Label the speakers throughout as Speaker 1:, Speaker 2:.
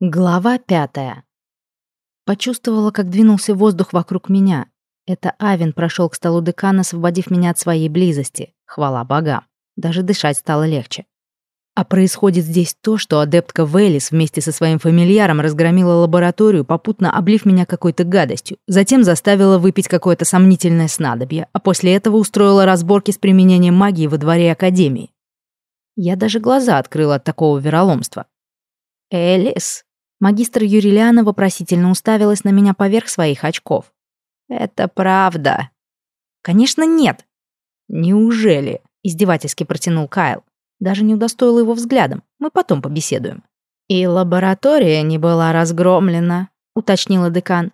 Speaker 1: Глава пятая. Почувствовала, как двинулся воздух вокруг меня. Это Авен прошел к столу декана, освободив меня от своей близости. Хвала богам. Даже дышать стало легче. А происходит здесь то, что адептка Велис вместе со своим фамильяром разгромила лабораторию, попутно облив меня какой-то гадостью. Затем заставила выпить какое-то сомнительное снадобье, а после этого устроила разборки с применением магии во дворе Академии. Я даже глаза открыла от такого вероломства. «Элис?» Магистр Юрилиана вопросительно уставилась на меня поверх своих очков. «Это правда». «Конечно, нет». «Неужели?» — издевательски протянул Кайл. Даже не удостоил его взглядом. Мы потом побеседуем. «И лаборатория не была разгромлена», — уточнила декан.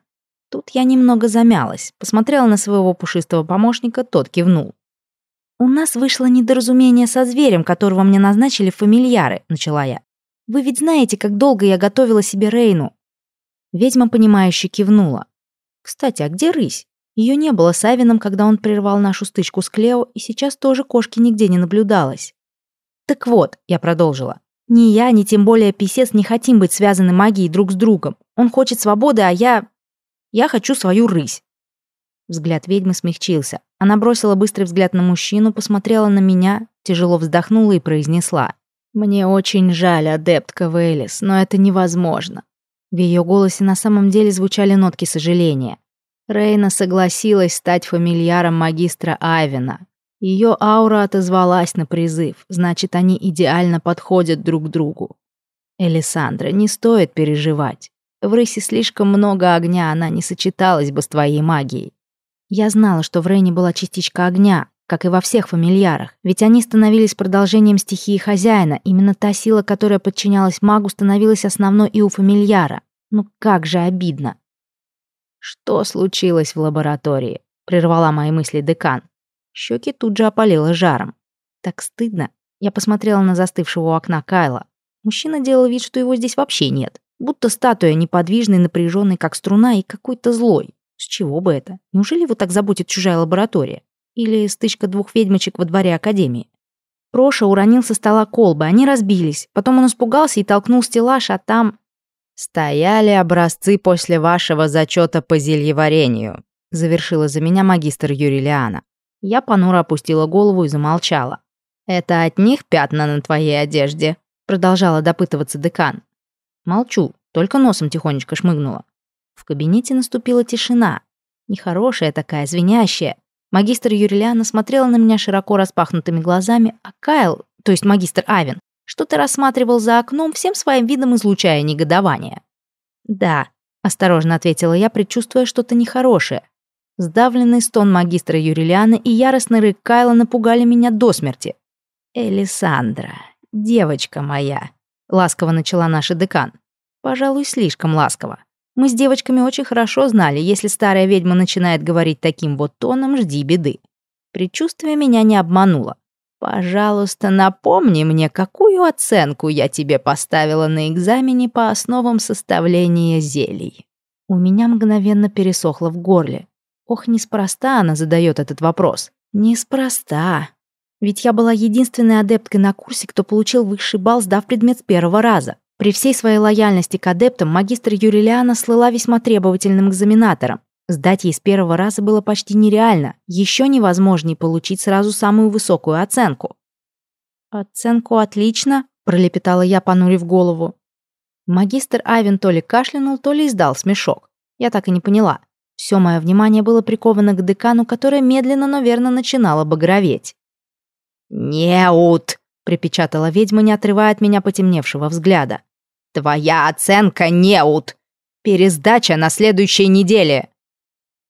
Speaker 1: Тут я немного замялась, посмотрела на своего пушистого помощника, тот кивнул. «У нас вышло недоразумение со зверем, которого мне назначили фамильяры», — начала я. «Вы ведь знаете, как долго я готовила себе Рейну». Ведьма, понимающе кивнула. Кстати, а где рысь? Ее не было с Авином, когда он прервал нашу стычку с Клео, и сейчас тоже кошки нигде не наблюдалось. Так вот, я продолжила. Ни я, ни тем более писец не хотим быть связаны магией друг с другом. Он хочет свободы, а я... Я хочу свою рысь. Взгляд ведьмы смягчился. Она бросила быстрый взгляд на мужчину, посмотрела на меня, тяжело вздохнула и произнесла. «Мне очень жаль, адепт Кавелис, но это невозможно. В ее голосе на самом деле звучали нотки сожаления. Рейна согласилась стать фамильяром магистра Айвена. Ее аура отозвалась на призыв, значит, они идеально подходят друг другу. Элисандра, не стоит переживать. В Рысе слишком много огня, она не сочеталась бы с твоей магией. Я знала, что в Рейне была частичка огня, как и во всех фамильярах, ведь они становились продолжением стихии хозяина, именно та сила, которая подчинялась магу, становилась основной и у фамильяра. Ну как же обидно. Что случилось в лаборатории? Прервала мои мысли декан. Щеки тут же опалило жаром. Так стыдно. Я посмотрела на застывшего у окна Кайла. Мужчина делал вид, что его здесь вообще нет. Будто статуя неподвижной, напряженной, как струна, и какой-то злой. С чего бы это? Неужели его так заботит чужая лаборатория? Или стычка двух ведьмочек во дворе Академии? Проша уронил со стола колбы, они разбились. Потом он испугался и толкнул стеллаж, а там... «Стояли образцы после вашего зачета по зельеварению», завершила за меня магистр Юрилиана. Я понуро опустила голову и замолчала. «Это от них пятна на твоей одежде?» Продолжала допытываться декан. Молчу, только носом тихонечко шмыгнула. В кабинете наступила тишина. Нехорошая такая, звенящая. Магистр Юрилиана смотрела на меня широко распахнутыми глазами, а Кайл, то есть магистр Авен, что-то рассматривал за окном, всем своим видом излучая негодование. «Да», — осторожно ответила я, предчувствуя что-то нехорошее. Сдавленный стон магистра Юрилиана и яростный рык Кайла напугали меня до смерти. «Элисандра, девочка моя», — ласково начала наша декан. «Пожалуй, слишком ласково. Мы с девочками очень хорошо знали, если старая ведьма начинает говорить таким вот тоном, жди беды. Предчувствие меня не обмануло. Пожалуйста, напомни мне, какую оценку я тебе поставила на экзамене по основам составления зелий. У меня мгновенно пересохло в горле. Ох, неспроста она задает этот вопрос. Неспроста. Ведь я была единственной адепткой на курсе, кто получил высший балл, сдав предмет с первого раза. При всей своей лояльности к адептам магистр Юрилиана слыла весьма требовательным экзаменатором. Сдать ей с первого раза было почти нереально. Еще невозможнее получить сразу самую высокую оценку. «Оценку отлично», — пролепетала я, понурив голову. Магистр Айвен то ли кашлянул, то ли издал смешок. Я так и не поняла. Все мое внимание было приковано к декану, которая медленно, но верно начинала багроветь. «Неут!» — припечатала ведьма, не отрывая от меня потемневшего взгляда. «Твоя оценка неут! Пересдача на следующей неделе!»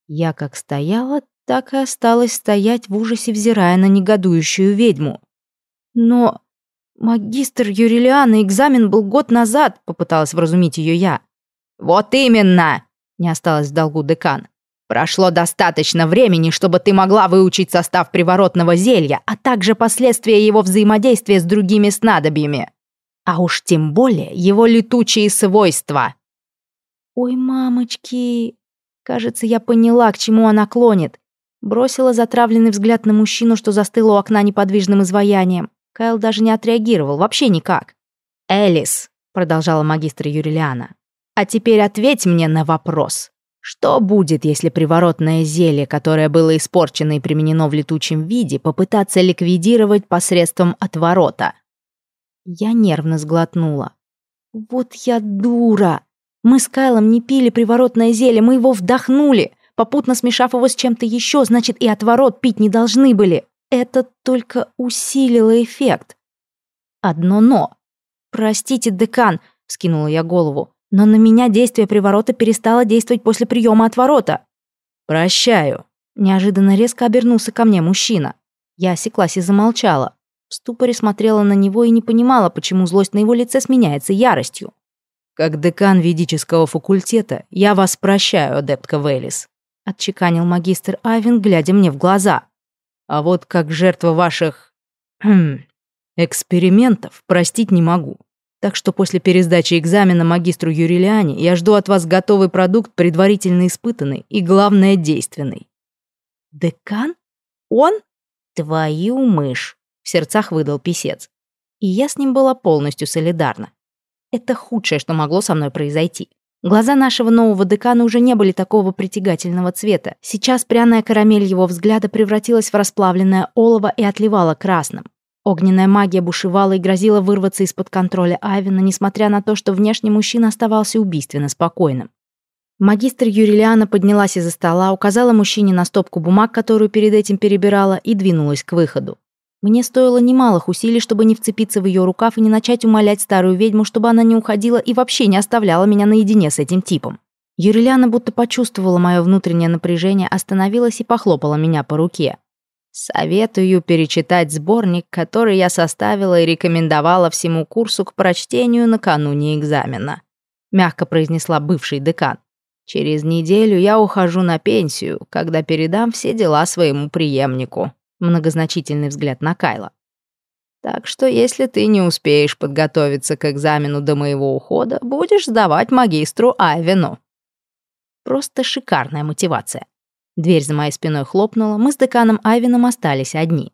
Speaker 1: Я как стояла, так и осталась стоять в ужасе, взирая на негодующую ведьму. «Но, магистр Юрилиана, экзамен был год назад», — попыталась вразумить ее я. «Вот именно!» — не осталось в долгу декан. «Прошло достаточно времени, чтобы ты могла выучить состав приворотного зелья, а также последствия его взаимодействия с другими снадобьями. А уж тем более его летучие свойства». «Ой, мамочки!» Кажется, я поняла, к чему она клонит. Бросила затравленный взгляд на мужчину, что застыл у окна неподвижным изваянием. Кайл даже не отреагировал, вообще никак. «Элис!» продолжала магистр Юрилиана. «А теперь ответь мне на вопрос. Что будет, если приворотное зелье, которое было испорчено и применено в летучем виде, попытаться ликвидировать посредством отворота?» Я нервно сглотнула. «Вот я дура! Мы с Кайлом не пили приворотное зелье, мы его вдохнули, попутно смешав его с чем-то еще, значит, и отворот пить не должны были. Это только усилило эффект. Одно «но». «Простите, декан», — скинула я голову, «но на меня действие приворота перестало действовать после приема отворота».
Speaker 2: «Прощаю», —
Speaker 1: неожиданно резко обернулся ко мне мужчина. Я осеклась и замолчала. В ступоре смотрела на него и не понимала, почему злость на его лице сменяется яростью.
Speaker 2: «Как декан ведического факультета, я вас прощаю, адептка Велис», — отчеканил магистр Айвен, глядя мне в глаза. «А вот как жертва ваших... Хм, Экспериментов простить не могу. Так что после пересдачи экзамена магистру Юрилиане я жду от вас готовый продукт, предварительно испытанный и, главное, действенный».
Speaker 1: «Декан? Он? Твою мышь!» — в сердцах выдал писец. И я с ним была полностью солидарна. Это худшее, что могло со мной произойти. Глаза нашего нового декана уже не были такого притягательного цвета. Сейчас пряная карамель его взгляда превратилась в расплавленное олово и отливала красным. Огненная магия бушевала и грозила вырваться из-под контроля Айвена, несмотря на то, что внешне мужчина оставался убийственно спокойным. Магистр Юрилиана поднялась из-за стола, указала мужчине на стопку бумаг, которую перед этим перебирала, и двинулась к выходу. Мне стоило немалых усилий, чтобы не вцепиться в ее рукав и не начать умолять старую ведьму, чтобы она не уходила и вообще не оставляла меня наедине с этим типом. Юрилиана будто почувствовала мое внутреннее напряжение, остановилась и похлопала меня по руке. Советую перечитать сборник, который я составила и рекомендовала всему курсу к прочтению накануне экзамена», мягко произнесла бывший декан. «Через неделю я ухожу на пенсию, когда передам все дела своему преемнику». Многозначительный взгляд на Кайла. «Так что если ты не успеешь подготовиться к экзамену до моего ухода, будешь сдавать магистру Айвену». Просто шикарная мотивация. Дверь за моей спиной хлопнула, мы с деканом Айвином остались одни.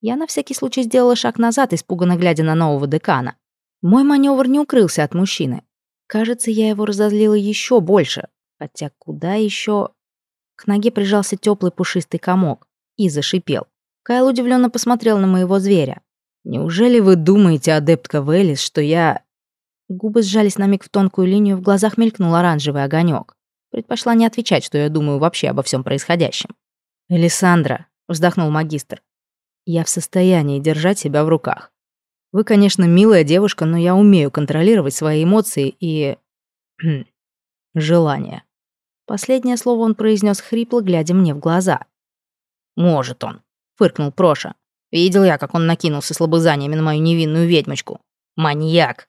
Speaker 1: Я на всякий случай сделала шаг назад, испуганно глядя на нового декана. Мой маневр не укрылся от мужчины. Кажется, я его разозлила еще больше. Хотя куда еще? К ноге прижался теплый пушистый комок и зашипел. Кайл удивленно посмотрел на моего зверя.
Speaker 2: «Неужели вы думаете, адептка Велис, что я...»
Speaker 1: Губы сжались на миг в тонкую линию, в глазах мелькнул оранжевый огонек. Предпочла не отвечать, что я думаю вообще обо всем происходящем.
Speaker 2: «Элисандра», — вздохнул магистр, — «я в состоянии держать себя в руках. Вы, конечно, милая девушка, но я умею контролировать свои эмоции и... Хм, желания».
Speaker 1: Последнее слово он произнес хрипло, глядя мне в глаза.
Speaker 2: «Может он», — фыркнул Проша. «Видел я, как он накинулся с лобызаниями на мою невинную ведьмочку. Маньяк!»